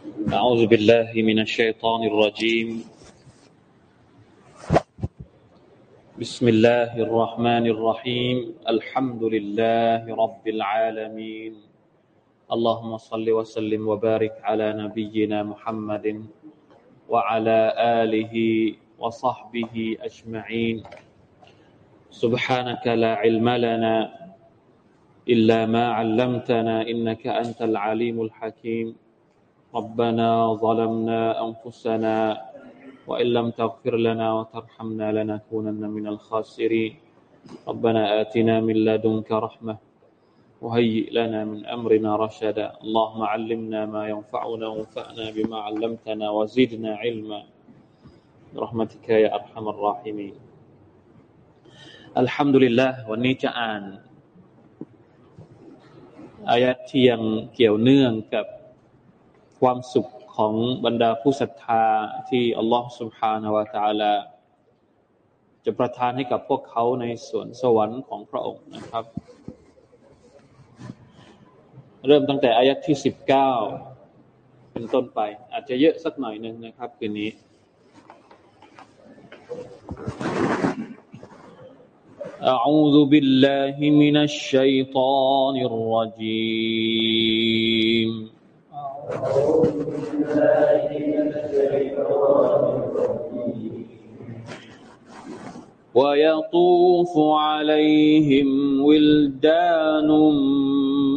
أعوذ بالله من الشيطان الرجيم. بسم الله الرحمن الرحيم. الحمد لله رب العالمين. اللهم صل وسلم وبارك على نبينا محمد وعلى آله وصحبه أجمعين. سبحانك لا علم لنا إلا ما علمتنا إنك أنت العليم الحكيم. ربنا ظلمنا أنفسنا وإن لم تغفر لنا وترحمنا لنكونن من الخاسرين ربنا آتنا من لدنك رحمة وهيئ لنا من أمرنا رشدا اللهم علمنا ما ينفعنا وانفعنا بما علمتنا وزدنا علما برحمتك يا أرحم الراحمين الحمد لله วันนี้จะอ่านอายัดที่ยังเกี่ยวเนื่องกับ ความสุขของบรรดาผู้ศรัทธาที่อัลลอฮฺ سبحانه และ تعالى จะประทานให้กับพวกเขาในสวนสวรรค์ของพระองค์นะครับ เริ่มตั้งแต่อายัดที่สิบเก้าเป็นต้นไป อาจจะเยอะสักหน่อยหนึ่งนะครับคืนนี้ أعوذ بالله من الشيطان الرجيم ويطوف عليهم ولدان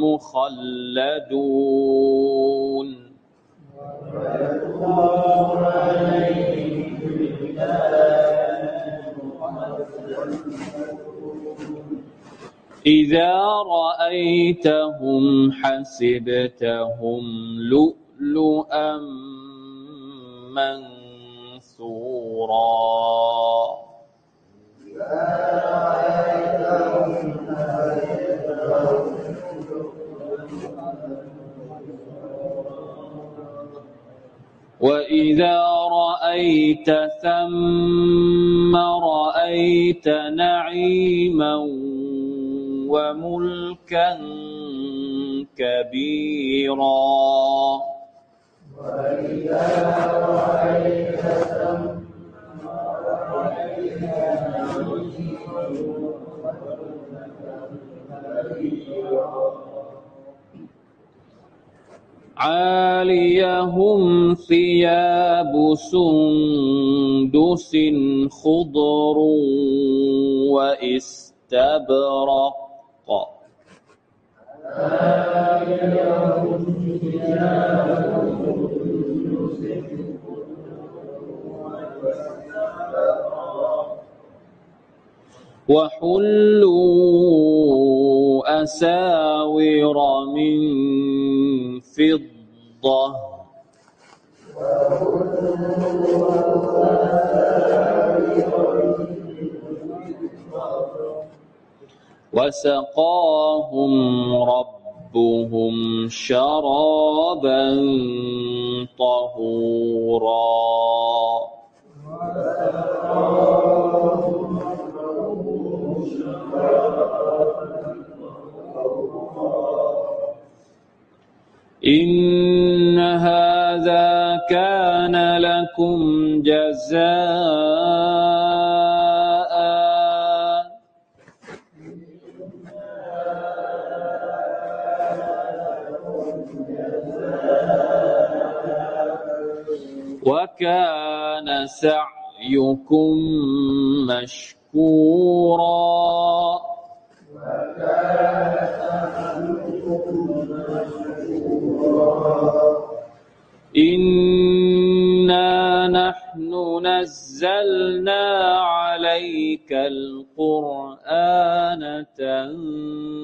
مخلدون. إذا رأيتهم حسبتهم لؤلؤا منثورا. وإذا رأيت ثم رأيت نعيما وملكا كبيرا. وإذا عاليهم ثياب سندس خضر وإستبرق. وحلوا أساور من فضة. وحلوا أساور من فضة وسقاهم ربهم شرابا طهورا. إن هذا كان لكم جزاء وكان سعيكم مشكورا. إنا نحن نزلنا عليك القرآن تنزيلا.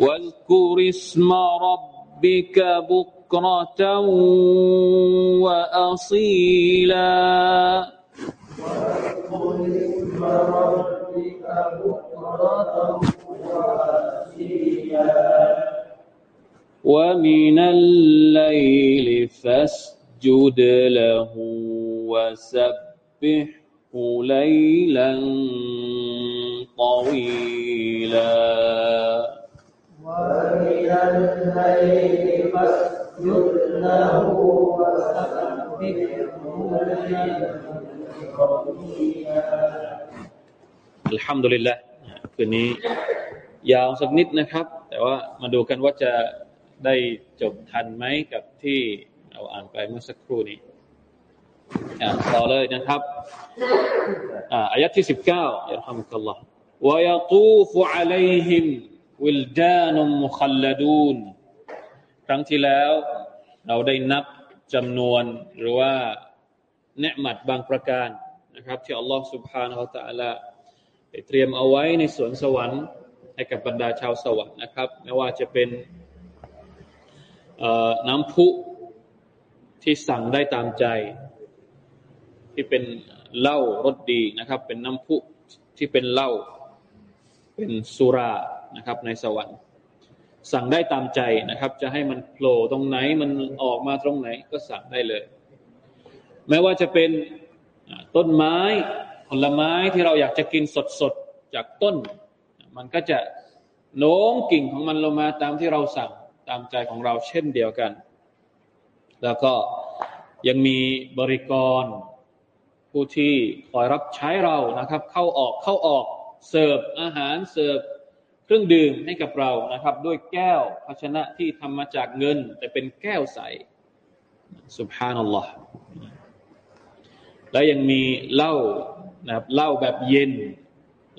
واذكر اسم ربك بكرة وأصيلا. واذكر اسم ربك بكرة وأصيلا ومن الليل فاسجد له وسبحه ليلا طويلا. ومن الليل فاسجد له وسبحه ليلا طويلا الحمد لله คืนนี้ยาวสักนิดนะครับ แต่ว่ามาดูกันว่าจะได้จบทันไหมกับที่เราอ่านไปเมื่อสักครู่นี้ต่อเลยนะครับอายะที่สิบเก้าอัลฮัมดุลิลลาห์ ويطوف عليهم วิลจานุมุคัลลดูนครั้งที่แล้ว เราได้นับจำนวนหรือว่าเนืหมัดบางประการนะครับ ที่อัลลอฮฺสุบฮานาอัลตะละได้เตรียมเอาไว้ในสวนสวรรค์ให้กับบรรดาชาวสวรรค์นะครับ ไม่ว่าจะเป็นน้ำพุที่สั่งได้ตามใจ ที่เป็นเหล้ารสดีนะครับ เป็นน้ำพุที่เป็นเหล้าเป็นสุรา นะครับ ในสวรรค์ สั่งได้ตามใจนะครับ จะให้มันโผล่ตรงไหนมันออกมาตรงไหนก็สั่งได้เลย แม้ว่าจะเป็นต้นไม้ผลไม้ที่เราอยากจะกินสดๆจากต้น มันก็จะโน้มกิ่งของมันลงมาตามที่เราสั่งตามใจของเราเช่นเดียวกัน แล้วก็ยังมีบริกร ผู้ที่คอยรับใช้เรานะครับ เข้าออกเข้าออกเสิร์ฟอาหารเสิร์ฟ เครื่องดื่มให้กับเรานะครับ ด้วยแก้วภาชนะที่ทำมาจากเงิน แต่เป็นแก้วใสสุบฮานัลลอฮ์และยังมีเหล้านะครับเหล้าแบบเย็น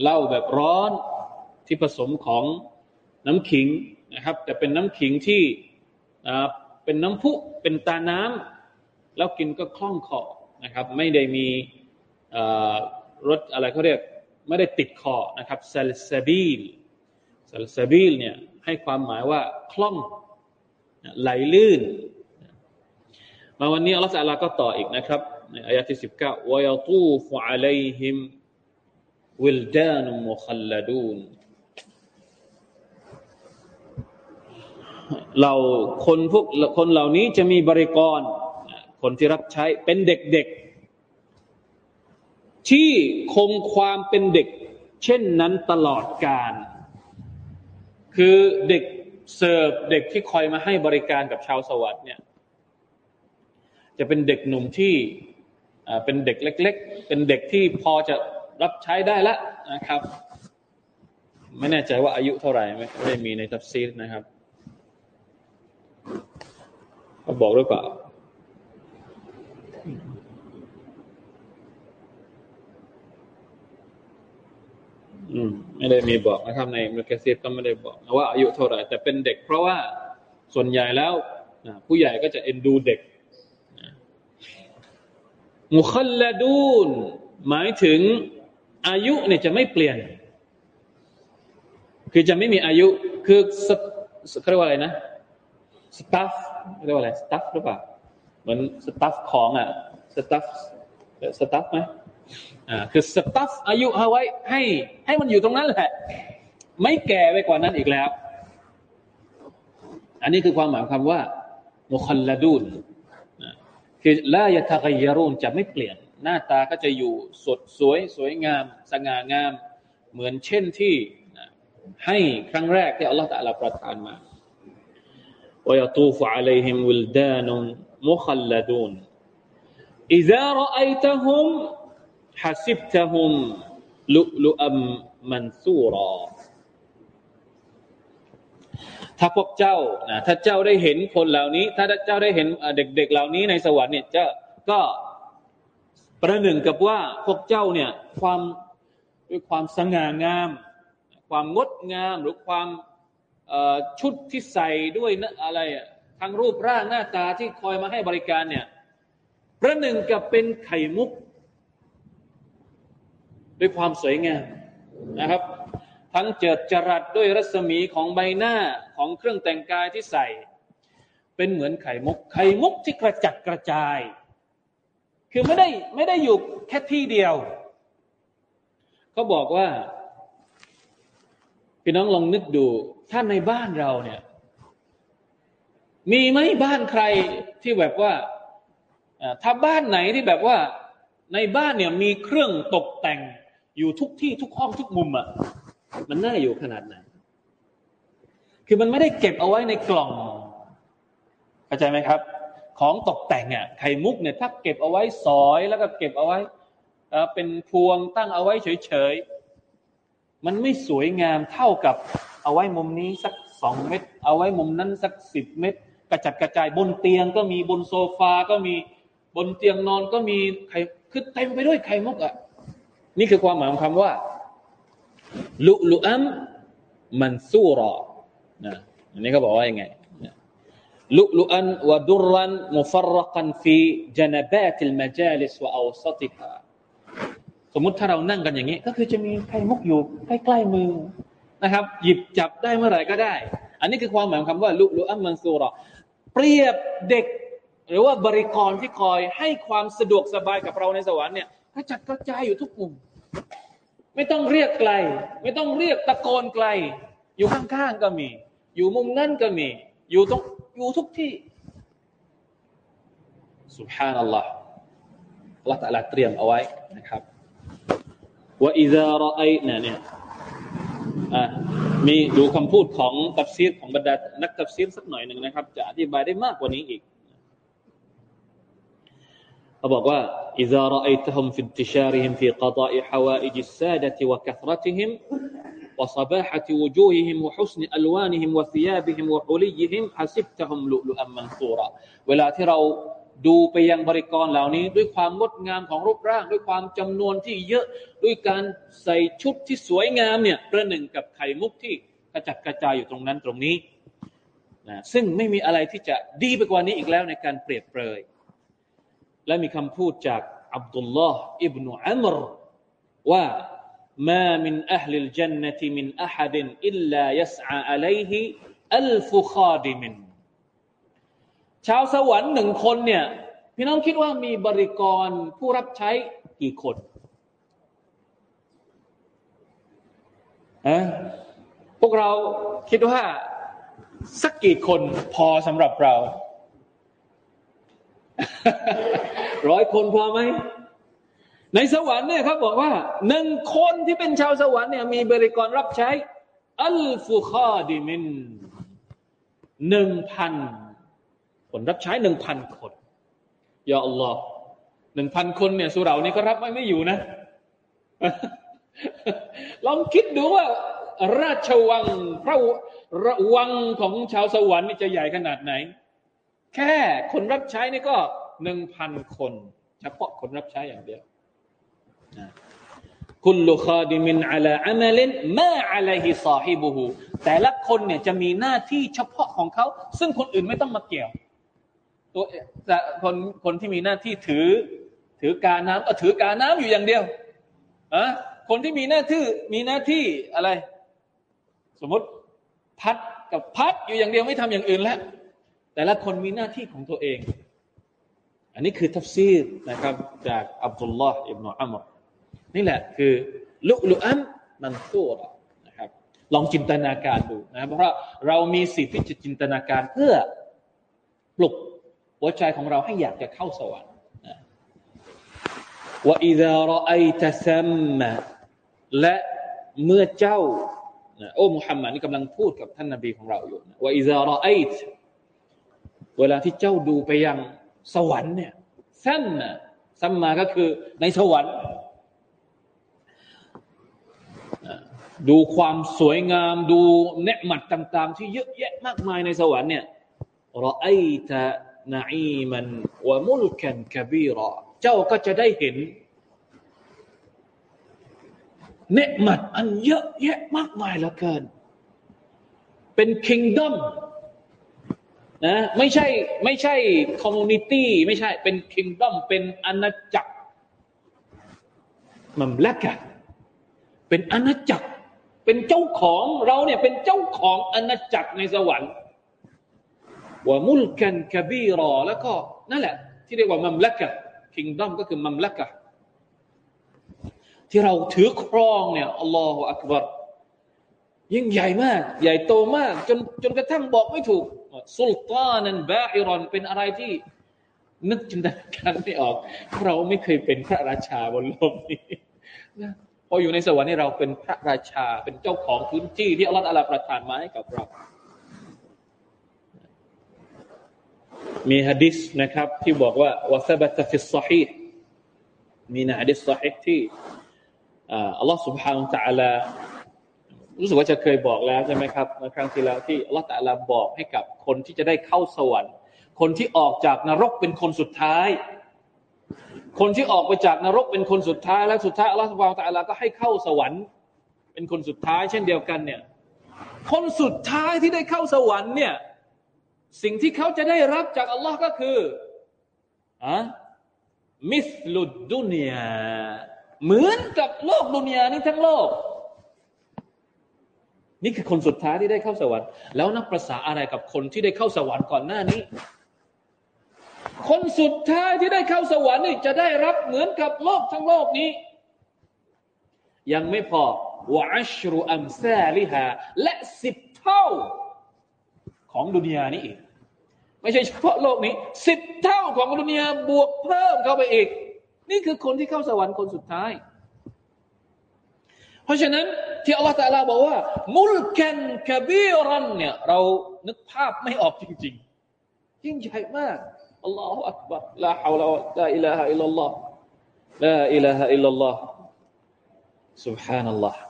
เหล้าแบบร้อนที่ผสมของน้ำขิงนะครับ แต่เป็นน้ำขิงที่เป็นน้ำพุเป็นตาน้ำแล้วกินก็คล่องคอนะครับ ไม่ได้มีรสอะไรเขาเรียก ไม่ได้ติดคอนะครับซาลซาบีล ซาลซาบีลเนี่ยให้ความหมายว่าคล่องไหลลื่น มาวันนี้อัลลอฮฺก็ต่ออีกนะครับในอายะที่สิบเก้าวายตูฟอะลัยฮิมวิลดานุมุคัลลดูนเราคนพวกคนเหล่านี้จะมีบริกร คนที่รับใช้เป็นเด็กๆ ที่คงความเป็นเด็ก เช่นนั้นตลอดการ คือเด็กเสิร์ฟเด็กที่คอยมาให้บริการกับชาวสวรรค์เนี่ย จะเป็นเด็กหนุ่มที่เป็นเด็กเล็ก ๆ เป็นเด็กที่พอจะรับใช้ได้แล้วนะครับ ไม่แน่ใจว่าอายุเท่าไหร่ไม่ได้มีในตัฟซีรนะครับเขาบอกหรือเปล่า อืม ไม่ได้มีบอกนะครับในมุกซีฟก็ไม่ได้บอกว่าอายุเท่าไหร่แต่เป็นเด็ก เพราะว่าส่วนใหญ่แล้วผู้ใหญ่ก็จะเอ็นดูเด็กมุคัลลดูนหมายถึงอายุเนี่ยจะไม่เปลี่ยน คือจะไม่มีอายุ คือเขาเรียกว่าอะไรนะสตัฟเรียกว่าอะไรสตัฟหรือเปล่าเหมือนสตัฟของอะสตัฟสตัฟไหม อ่าคือสตัฟอายุเอาไว้ให้ให้มันอยู่ตรงนั้นแหละ ไม่แก่ไปกว่านั้นอีกแล้ว อันนี้คือความหมายคำว่ามุคัลลดูนคือละยะทะกยรุนจะไม่เปลี่ยน หน้าตาก็จะอยู่สดสวยสวยงาม สง่างาม เหมือนเช่นที่ให้ครั้งแรกที่อัลลอฮฺตะลาประทานมา ويطوف عليهم ولدان مخلدون إذا رأيتهم ฮาซิบตะฮุมลุลุอัมมันซูรอ ถ้าพวกเจ้านะถ้าเจ้าได้เห็นคนเหล่านี้ ถ้าเจ้าได้เห็นเด็ก ๆ เหล่านี้ในสวรรค์เนี่ยเจ้าก็ประหนึ่งกับว่าพวกเจ้าเนี่ยความด้วยความสง่างาม ความงดงามหรือความชุดที่ใส่ด้วยนะอะไรทางรูปร่างหน้าตาที่คอยมาให้บริการเนี่ยประหนึ่งกับเป็นไข่มุก ด้วยความสวยงามนะครับ ทั้งเจิดจรัสด้วยรัศมีของใบหน้าของเครื่องแต่งกายที่ใส่ เป็นเหมือนไข่มุก ไข่มุกที่กระจัดกระจาย คือไม่ได้ไม่ได้อยู่แค่ที่เดียวเขาบอกว่า พี่น้องลองนึกดู ถ้าในบ้านเราเนี่ย มีไหมบ้านใครที่แบบว่าถ้าบ้านไหนที่แบบว่าในบ้านเนี่ยมีเครื่องตกแต่ง อยู่ทุกที่ทุกห้องทุกมุมอะ่ะมันน่าอยู่ขนาดไหน คือมันไม่ได้เก็บเอาไว้ในกล่องเข้าใจไหมครับ ของตกแต่งอะไข่มุกเนี่ยถ้าเก็บเอาไว้สอยแล้วก็เก็บเอาไว้เป็นพวงตั้งเอาไว้เฉยๆมันไม่สวยงามเท่ากับเอาไว้มุมนี้สักสองเมตรเอาไว้มุมนั้นสักสิบเมตรกระจัดกระจายบนเตียงก็มีบนโซฟาก็มีบนเตียงนอนก็มีไข่คือเต็มไปด้วยไข่มุกอะ นี่คือความหมายของคำว่า ลุลุอัมมันซูรอนะอันนี้เขาบอกว่ายังไงลุลุอันวะดุรันมุฟรกันฟีจนบาติลมาจาลิสวะอวสติฮาสมมุติถ้าเรานั่งกันอย่างนี้ ก็คือจะมีไข่มุกอยู่ใกล้ๆมือนะครับ หยิบจับได้เมื่อไหร่ก็ได้ อันนี้คือความหมายของคำว่า ลุลุอัมมันซูรอเปรียบเด็ก หรือว่าบริกรที่คอยให้ความสะดวกสบายกับเราในสวรรค์เนี่ยกระจัดกระจายอยู่ทุกมุม ไม่ต้องเรียกไกล ไม่ต้องเรียกตะโกนไกล อยู่ข้างๆก็มี อยู่มุมนั่นก็มี อยู่ตรงอยู่ทุกที่สุบฮานัลลอฮ์อัลลอฮ์ตะลาเตรียมเอาไว้นะครับว่าอิซาระไอเนี่ยเนี่ยมีดูคำพูดของตัฟซีรของบรรดานักตัฟซีรสักหน่อยหนึ่งนะครับ จะอธิบายได้มากกว่านี้อีก เขาบอกว่า إذا رأيتهم في انتشارهم في قضاء حوائج السادة وكثرتهم وصباحة وجوههم وحسن ألوانهم وثيابهم وحليهم حسبتهم لؤلؤا منثورا เวลาที่เราดูไปยังบริกรเหล่านี้ ด้วยความงดงามของรูปร่าง ด้วยความจำนวนที่เยอะด้วยการใส่ชุดที่สวยงามเนี่ยประหนึ่งกับไข่มุกที่กระจัดกระจายอยู่ตรงนั้นตรงนี้นะซึ่งไม่มีอะไรที่จะดีไปกว่านี้อีกแล้วในการเปรียบเปรย และมีคำพูดจากอับดุลลอฮ์อิบนุอัมรว่า ما من أهل الجنة من أحد إلا يسعى عليه ألف خادم ชาวสวรรค์หนึ่งคนเนี่ยพี่น้องคิดว่ามีบริกรผู้รับใช้กี่คนอะพวกเราคิดว่าสักกี่คนพอสำหรับเรา ร้อยคนพอไหม ในสวรรค์เนี่ยเขาบอกว่าหนึ่งคนที่เป็นชาวสวรรค์เนี่ยมีบริกรรับใช้ อัลฟุคาดิมินหนึ่งพันคนรับใช้หนึ่งพันคนยาอัลลอฮ์หนึ่งพันคนเนี่ยสุรานี่ก็รับไม่ไม่อยู่นะ ลองคิดดูว่า ราชวังพระวังของชาวสวรรค์นี่จะใหญ่ขนาดไหน แค่คนรับใช้นี่ก็หนึ่งพันคน เฉพาะคนรับใช้อย่างเดียวคุลุคาดิมินอัลาอัมลินมาอัลัยฮิซาฮิบุฮูแต่ละคนเนี่ยจะมีหน้าที่เฉพาะของเขา ซึ่งคนอื่นไม่ต้องมาเกี่ยว ตัวคนคนที่มีหน้าที่ถือ ถือกาน้ำก็ถือกาน้ำอยู่อย่างเดียวอะคนที่มีหน้าที่มีหน้าที่อะไร สมมติพัดกับพัดอยู่อย่างเดียวไม่ทำอย่างอื่นแล้ว แต่ละคนมีหน้าที่ของตัวเอง อันนี้คือทัฟซีรนะครับ จากอับดุลลอฮ์อิบนุอัมรนี่แหละคือลุลุอัมมันซูรนะครับ ลองจินตนาการดูนะเพราะเรามีสิทธิ์ที่จะจินตนาการเพื่อปลุกหัวใจของเราให้อยากจะเข้าสวรรค์ว่าอิดารอไอตะซัมมะและเมื่อเจ้าโอ้มุฮัมมัดนี่กำลังพูดกับท่านนบีของเราอยู่ว่าอิดารอไอต เวลาที่เจ้าดูไปยังสวรรค์เนี่ยซัมมาซัมมาก็คือในสวรรค์ ดูความสวยงาม ดูเนืหมัดต่าง ๆ ที่เยอะแยะมากมายในสวรรค์เนี่ยเราไอตะนาอีมันวะมุลกันกบีรอเจ้าก็จะได้เห็นเนืหมัดอันเยอะแยะมากมายเหลือเกิน เป็นคิงดอม นะไม่ใช่ไม่ใช่คอมมูนิตี้ไม่ใช่เป็นคิงดอมเป็นอาณาจักรมัมละกะเป็นอาณาจักร เป็นเจ้าของเราเนี่ยเป็นเจ้าของอาณาจักรในสวรรค์ว่ามุลกันกบีรอ แล้วก็นั่นแหละ ที่เรียกว่ามัมลักะคิงดอมก็คือมัมลักะที่เราถือครองเนี่ยอัลลอฮฺอักบัรยิ่งใหญ่มาก ใหญ่โตมาก จนจนกระทั่งบอกไม่ถูก สุลตานันบาอิรอนเป็นอะไรที่ นึกจินตนาการไม่ออก เราไม่เคยเป็นพระราชาบนโลกนี้พออยู่ในสวรรค์นี่เราเป็นพระราชา เป็นเจ้าของพื้นที่ที่อัลลอฮฺประทานมาให้กับเรา มีฮะดิษนะครับ ที่บอกว่าวะซบัตฟิสซอฮีมีนะฮะดิษซอฮีที่อัลลอฮฺ سبحانه และ تعالى รู้สึกว่าจะเคยบอกแล้วใช่ไหมครับในครั้งที่แล้วที่อัลลอฮฺตะลาบอกให้กับคนที่จะได้เข้าสวรรค์ คนที่ออกจากนรกเป็นคนสุดท้าย คนที่ออกไปจากนรกเป็นคนสุดท้าย และสุดท้ายอัลลอฮฺสุบานตะลาก็ให้เข้าสวรรค์ เป็นคนสุดท้าย เช่นเดียวกันเนี่ย คนสุดท้ายที่ได้เข้าสวรรค์เนี่ย สิ่งที่เขาจะได้รับจากอัลลอฮ์ก็คืออะมิสลุดดุนยาเหมือนกับโลกดุนยานี้ทั้งโลก นี่คือคนสุดท้ายที่ได้เข้าสวรรค์ แล้วนับประษาอะไรกับคนที่ได้เข้าสวรรค์ก่อนหน้านี้ คนสุดท้ายที่ได้เข้าสวรรค์นี่จะได้รับเหมือนกับโลกทั้งโลกนี้ ยังไม่พอวะอัชรุอัมซาลิฮาและสิบเท่าของดุนยานี้อีก ไม่ใช่เฉพาะโลกนี้สิบเท่าของดุนยาบวกเพิ่มเข้าไปอีก นี่คือคนที่เข้าสวรรค์คนสุดท้าย เพราะฉะนั้นที่อัลลอฮฺตะลาบอกว่า มุลกันกบีรันเนี่ยเรานึกภาพไม่ออกจริงๆยิ่งใหญ่มากอัลลอฮฺอักบัรลาฮาวลาลาอิลาฮะอิลลัลลอฮ์ลาอิลาฮะอิลลัลลอฮ์ سبحان อัลลอฮ์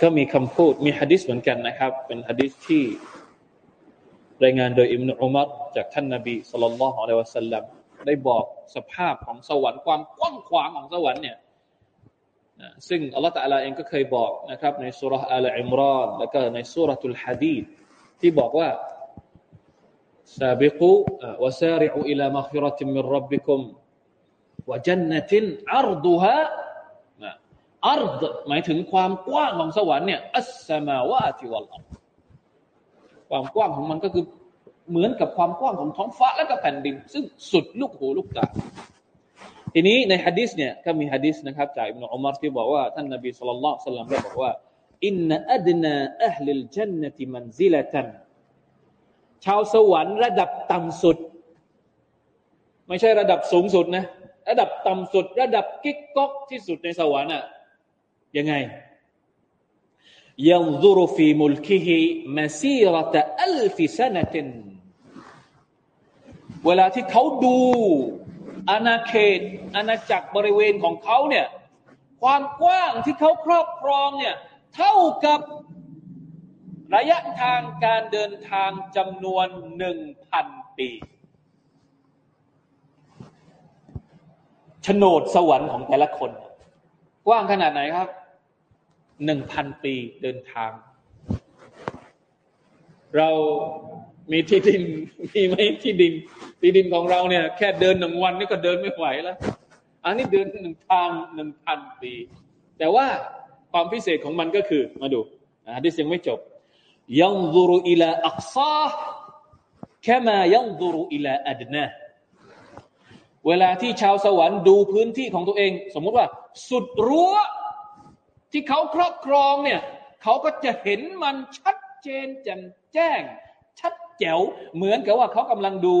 ก็มีคำพูดมีฮะดิษเหมือนกันนะครับ เป็นฮะดิษที่รายงานโดยอิมนุอุมัรจากท่านนบีสุลต่านละฮ์อะลัยวะสัลลัม ได้บอกสภาพของสวรรค์ความกว้างขวางของสวรรค์เนี่ยซึ่งอัลลอฮฺตะลาเองก็เคยบอกนะครับ ในสุรษอัลอิมรอนแล้วก็ในสุรทุลฮะดีดที่บอกว่า سابقوا وسارعوا إلى مغفرة من ربكم وجنة عرضها อัรดหมายถึงความกว้างของสวรรค์เนี่ยอัสสมาวาติวัลอัรความกว้างของมันก็คือ เหมือนกับความกว้างของท้องฟ้าและก็แผ่นดิน ซึ่งสุดลูกหูลูกตาทีนี้ในฮะดิษเนี่ยก็มีฮะดิษนะครับจากอิบนุอุมารที่บอกว่าท่านนบีสุลต่านสัลลัมได้บอกว่าإن أدنى أهل الجنة منزلةชาวสวรรค์ระดับต่ำสุด ไม่ใช่ระดับสูงสุดนะระดับต่ำสุด ระดับกิ๊กก๊อกที่สุดในสวรรค์อะยังไงينظر في ملكه مسيرة ألفي سنة เวลาที่เขาดูอาณาเขตอาณาจักรบริเวณของเขาเนี่ยความกว้างที่เขาครอบครองเนี่ยเท่ากับระยะทางการเดินทางจำนวนหนึ่งพันปีโฉนดสวรรค์ของแต่ละคน กว้างขนาดไหนครับหนึ่งพันปีเดินทาง เรา มีที่ดินมีไหมที่ดิน ที่ดินของเราเนี่ย แค่เดินหนึ่งวันนี่ก็เดินไม่ไหวแล้วอันนี้เดินหนึ่งทางหนึ่งพันปีแต่ว่าความพิเศษของมันก็คือมาดูอะดิษยังไม่จบยังดูรุอิลาอักซาแค่มายังดูรุอิลาอัดนะเวลาที่ชาวสวรรค์ดูพื้นที่ของตัวเอง สมมุติว่า สุดรั้วที่เขาครอบครองเนี่ย เขาก็จะเห็นมันชัดเจนแจ่มแจ้ง แจ๋วเหมือนกับว่าเขากำลังดู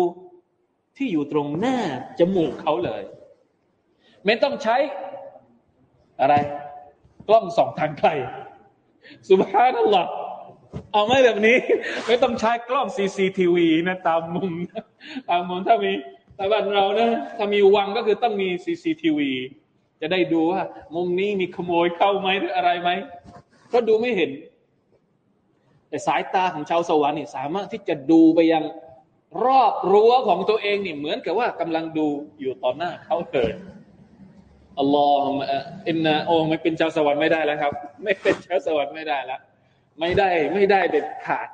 ที่อยู่ตรงหน้าจมูกเขาเลย ไม่ต้องใช้อะไร กล้องส่องทางไกลสุภาพนั่นหรอเอาไม่แบบนี้ ไม่ต้องใช้กล้อง CCTV นะตามมุมตามมุมถ้ามีแต่บ้านเรานะถ้ามีวังก็คือต้องมี CCTV จะได้ดูว่า มุมนี้มีขโมยเข้าไหมหรืออะไรไหมก็ดูไม่เห็น แต่สายตาของชาวสวรรค์นี่สามารถที่จะดูไปยังรอบรั้วของตัวเองนี่เหมือนกับว่ากำลังดูอยู่ต่อหน้าเขาเลยอัลลอฮฺอินนาโอไม่เป็นชาวสวรรค์ไม่ได้แล้วครับ ไม่เป็นชาวสวรรค์ไม่ได้แล้วไม่ได้ไม่ได้เด็ดขาด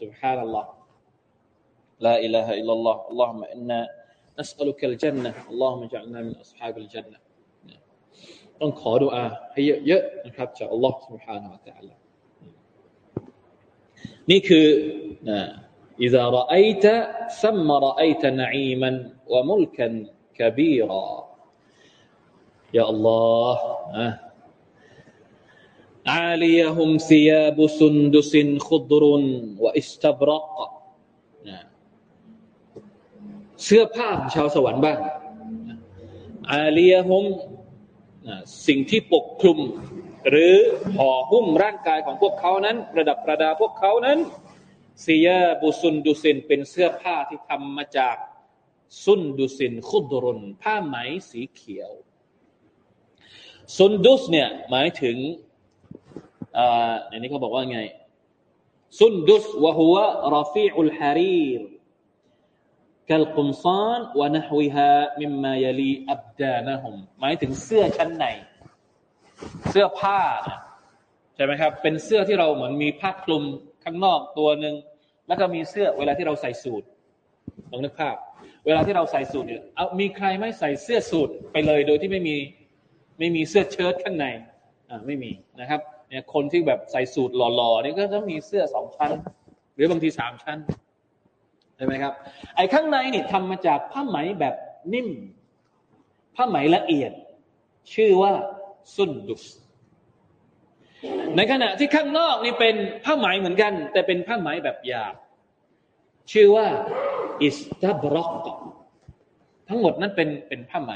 สุบฮานัลลอฮฺลาอิลาฮะอิลลัลลอฮฺอัลลอฮฺมะอินนา نسألك الجنة اللهم اجعلنا من أصحاب الجنة ต้องขอดุอาให้เยอะๆนะครับจากอัลลอฮ์ سبحانه และ تعالى นี่คืออิซาระไอตะซัมมาระไอตะนอีมันวะมุลกันกบีรอยาอัลลอฮ์อาลียหุมซียาบุสนดุสิขดรุนวะอสตับรักเสื้อผ้าของชาวสวรรค์บ้างอาลียหุมสิ่งที่ปกคลุม หรือห่อหุ้มร่างกายของพวกเขานั้น ประดับประดาพวกเขานั้นซียาบุซุนดุสินเป็นเสื้อผ้าที่ทำมาจากซุนดุสินคุดรุนผ้าไหมสีเขียว ซุนดุสเนี่ยหมายถึงอ่าในนี้เขาบอกว่าไง ซุนดุสวะฮุวะราฟีอุลฮารีรกัลกุมซานวะนะฮวิฮามิมมายลีอับดานะฮุมหมายถึงเสื้อชั้นใน เสื้อผ้าใช่ไหมครับ เป็นเสื้อที่เราเหมือนมีผ้าคลุมข้างนอกตัวหนึ่งแล้วก็มีเสื้อเวลาที่เราใส่สูทลองนึกภาพ เวลาที่เราใส่สูทเนี่ยเอามีใครไม่ใส่เสื้อสูทไปเลยโดยที่ไม่มีไม่มีเสื้อเชิ้ตข้างในอ่าไม่มีนะครับเนี่ยคนที่แบบใส่สูทหล่อๆนี่ก็ต้องมีเสื้อสองชั้น หรือบางทีสามชั้นใช่ไหมครับ ไอ้ข้างในนี่ทำมาจากผ้าไหมแบบนิ่ม ผ้าไหมละเอียด ชื่อว่า ซุนดุส ในขณะที่ข้างนอกนี่เป็นผ้าไหมเหมือนกัน แต่เป็นผ้าไหมแบบหยาบชื่อว่า อิสตาบรอกทั้งหมดนั้นเป็นเป็นผ้าไหม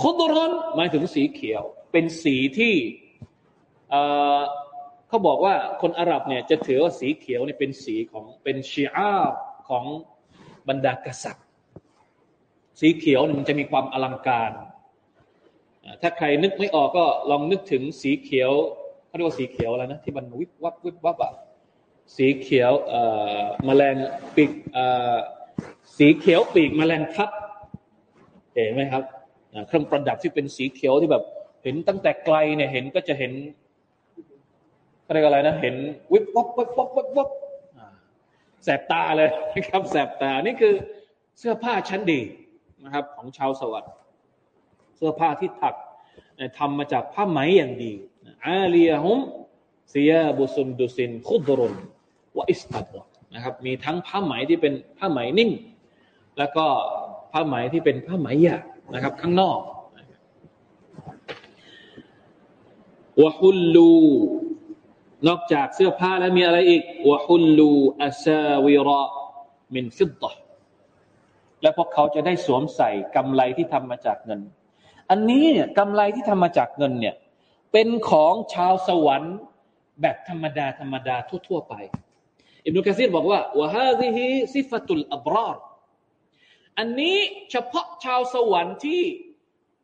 คุดรอนหมายถึงสีเขียว เป็นสีที่เขาบอกว่าคนอาหรับเนี่ยจะถือว่าสีเขียวเนี่ยเป็นสีของเป็นชีอาของบรรดากษัตริย์ สีเขียวมันจะมีความอลังการ ถ้าใครนึกไม่ออกก็ลองนึกถึงสีเขียวเขาเรียกว่าสีเขียวอะไรนะที่มันวิบวับวิบวับอะสีเขียวเอ่อแมลงปีกเอ่อสีเขียวปีกแมลงทับเห็นไหมครับเครื่องประดับที่เป็นสีเขียวที่แบบ เห็นตั้งแต่ไกลเนี่ยเห็นก็จะเห็นเรียกอะไรนะ เห็นวิบวับวับวับวับวับแสบตาเลยนะครับ แสบตานี่คือเสื้อผ้าชั้นดีนะครับ ของชาวสวรรค์ สื้อผ้าที่ถักทำมาจากผ้าไหมอย่างดีอาลียฮุมซียบุซุนดุสินคุดรุนวะอิสตัดนะครับมีทั้งผ้าไหมที่เป็นผ้าไหมนิ่ม แล้วก็ผ้าไหมที่เป็นผ้าไหมหยาบนะครับ ข้างนอกวะฮุลลูนอกจากเสื้อผ้าแล้วมีอะไรอีกวะฮุลลูอัซาวิระมินฟิดดะและพวกเขาจะได้สวมใส่กำไลที่ทำมาจากเงิน อันนี้เนี่ยกำไลที่ทำมาจากเงินเนี่ยเป็นของชาวสวรรค์แบบธรรมดาธรรมดาทั่ว ๆ ไป อิบนุกะซีรบอกว่าวะฮาซิฮิซิฟตุลอับรารอันนี้เฉพาะชาวสวรรค์ที่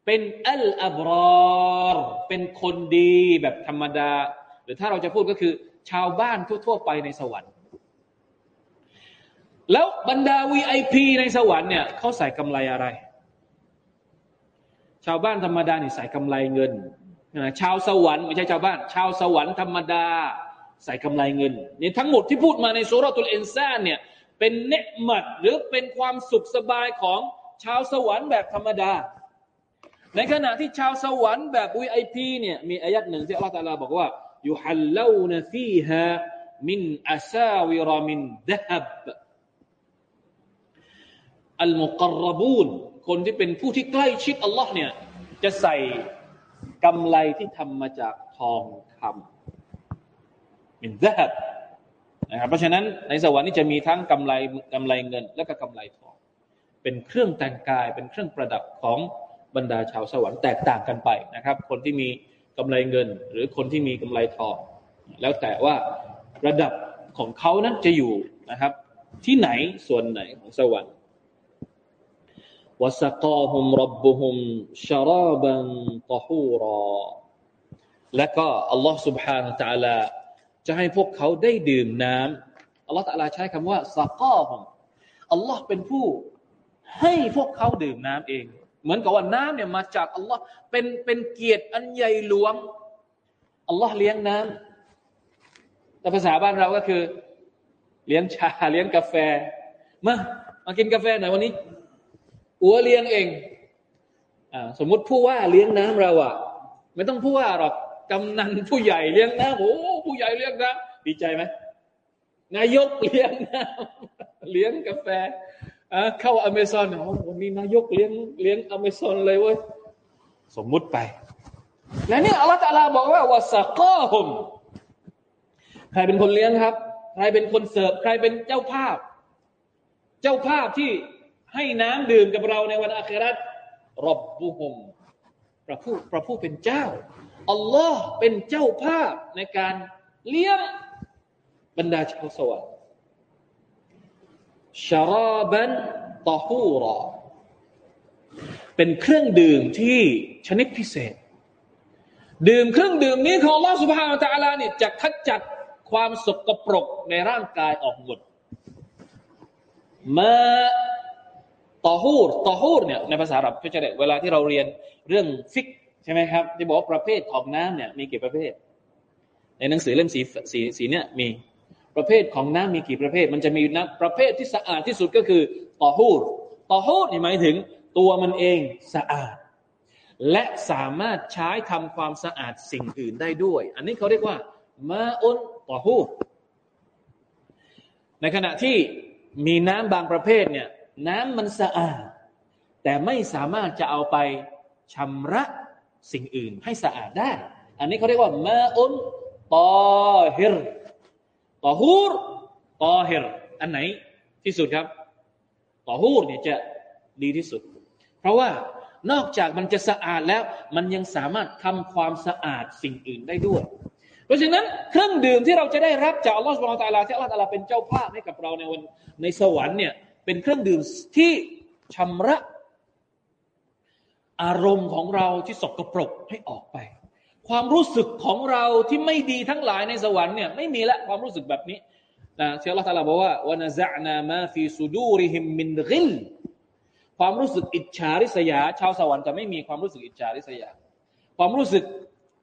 เป็นอัลอับรารเป็นคนดีแบบธรรมดา หรือถ้าเราจะพูดก็คือ ชาวบ้านทั่ว ๆ ไปในสวรรค์ แล้วบรรดา VIP ในสวรรค์เนี่ยเขาใส่กำไรอะไร ชาวบ้านธรรมดานี่ใส่กำไรเงินชาวสวรรค์ไม่ใช่ชาวบ้าน ชาวสวรรค์ธรรมดาใส่กำไรเงินนี่ทั้งหมดที่พูดมาในสุรตุลเอนซานเนี่ยเป็นเนหมัดหรือเป็นความสุขสบายของชาวสวรรค์แบบธรรมดา ในขณะที่ชาวสวรรค์แบบวีไอพีเนี่ยมีอายัดหนึ่งที่อัลลอฮฺตาลาบอกว่ายุฮัลลูนฟีฮามินอาซาวิรามินดะฮับอัลมุกรบูน คนที่เป็นผู้ที่ใกล้ชิดอัลลอฮ์เนี่ย จะใส่กำไรที่ทำมาจากทองคำมินซะฮับนะครับเพราะฉะนั้นในสวรรค์นี้จะมีทั้งกำไรกำไรเงิน และก็กำไรทอง เป็นเครื่องแต่งกายเป็นเครื่องประดับของบรรดาชาวสวรรค์แตกต่างกันไปนะครับ คนที่มีกำไรเงิน หรือคนที่มีกำไรทอง แล้วแต่ว่าระดับของเขานั้นจะอยู่นะครับ ที่ไหนส่วนไหนของสวรรค์ วสกาฮุมรับบุฮุมชาราบันตะฮูรอและก็อัลลอฮ์ سبحانه และ تعالى จะให้พวกเขาได้ดื่มน้ำอัลลอฮ์ تعالى ใช้คำว่าสกาฮุมอัลลอฮ์เป็นผู้ให้พวกเขาดื่มน้ำเอง เหมือนกับว่าน้ำเนี่ยมาจากอัลลอฮ์เป็นเป็นเกียรติอันใหญ่หลวงอัลลอฮ์เลี้ยงน้ำแต่ภาษาบ้านเราก็คือ เลี้ยงชาเลี้ยงกาแฟมามากินกาแฟหน่อยวันนี้ อัวเลี้ยงเองอสมมุติผู้ว่าเลี้ยงน้ำเราอะไม่ต้องพูดว่าหรอกกำนันผู้ใหญ่เลี้ยงน้ำโอ้ผู้ใหญ่เลี้ยงน้ำดีใจไหมนายกเลี้ยงน้ำเลี้ยงกาแฟเข้าอเมซอนโอ้วันนี้นายกเลี้ยงเลี้ยงอเมซอนเลยเว้ยสมมุติไป และนี่อัลลอฮฺตาลาบอกว่าวาสก้อฮุมใครเป็นคนเลี้ยงครับ ใครเป็นคนเสิร์ฟใครเป็นเจ้าภาพ เจ้าภาพที่ ให้น้ำดื่มกับเราในวันอาคราตรบบุฮุมพระผู้พระผู้เป็นเจ้า อัลลอฮ์เป็นเจ้าภาพในการเลี้ยงบรรดาชาวสวรรค์ชาราบันตอฮูรอเป็นเครื่องดื่มที่ชนิดพิเศษ ดื่มเครื่องดื่มนี้ของอัลลอฮ์สุบฮานาตะลาเนี่ยจะขจัดความสกปรกในร่างกายออกหมดมา ตอฮูรตอฮูรเนี่ยในภาษาอังกฤษก็จะได้เวลาที่เราเรียนเรื่องฟิกใช่ไหมครับที่บอกประเภทของน้ำเนี่ยมีกี่ประเภท ในหนังสือเล่มสีสีสีเนี่ยมีประเภทของน้ำมีกี่ประเภท มันจะมีน้ำประเภทที่สะอาดที่สุดก็คือตอฮูรตอฮูรนี่หมายถึงตัวมันเองสะอาด และสามารถใช้ทำความสะอาดสิ่งอื่นได้ด้วย อันนี้เขาเรียกว่ามาอุนตอฮูรในขณะที่มีน้ำบางประเภทเนี่ย น้ำมันสะอาด แต่ไม่สามารถจะเอาไปชำระสิ่งอื่นให้สะอาดได้ อันนี้เขาเรียกว่ามาอุนตอฮิรตอฮูรตอฮิรอันไหนที่สุดครับตอฮูรเนี่ยจะดีที่สุด เพราะว่านอกจากมันจะสะอาดแล้ว มันยังสามารถทำความสะอาดสิ่งอื่นได้ด้วย เพราะฉะนั้นเครื่องดื่มที่เราจะได้รับจากอัลลอฮฺสุบฮานตะลาที่อัลลอฮฺตะลาเป็นเจ้าภาพให้กับเราในวันในสวรรค์เนี่ย เป็นเครื่องดื่มที่ชำระ อารมณ์ของเราที่สกปรกให้ออกไป ความรู้สึกของเราที่ไม่ดีทั้งหลายในสวรรค์เนี่ยไม่มีละความรู้สึกแบบนี้นะเชื่อละตาลาบอกว่าวนาซะนามาฟีซูดูริฮิมมินริลความรู้สึกอิจฉาริษยา ชาวสวรรค์จะไม่มีความรู้สึกอิจฉาริษยา ความรู้สึก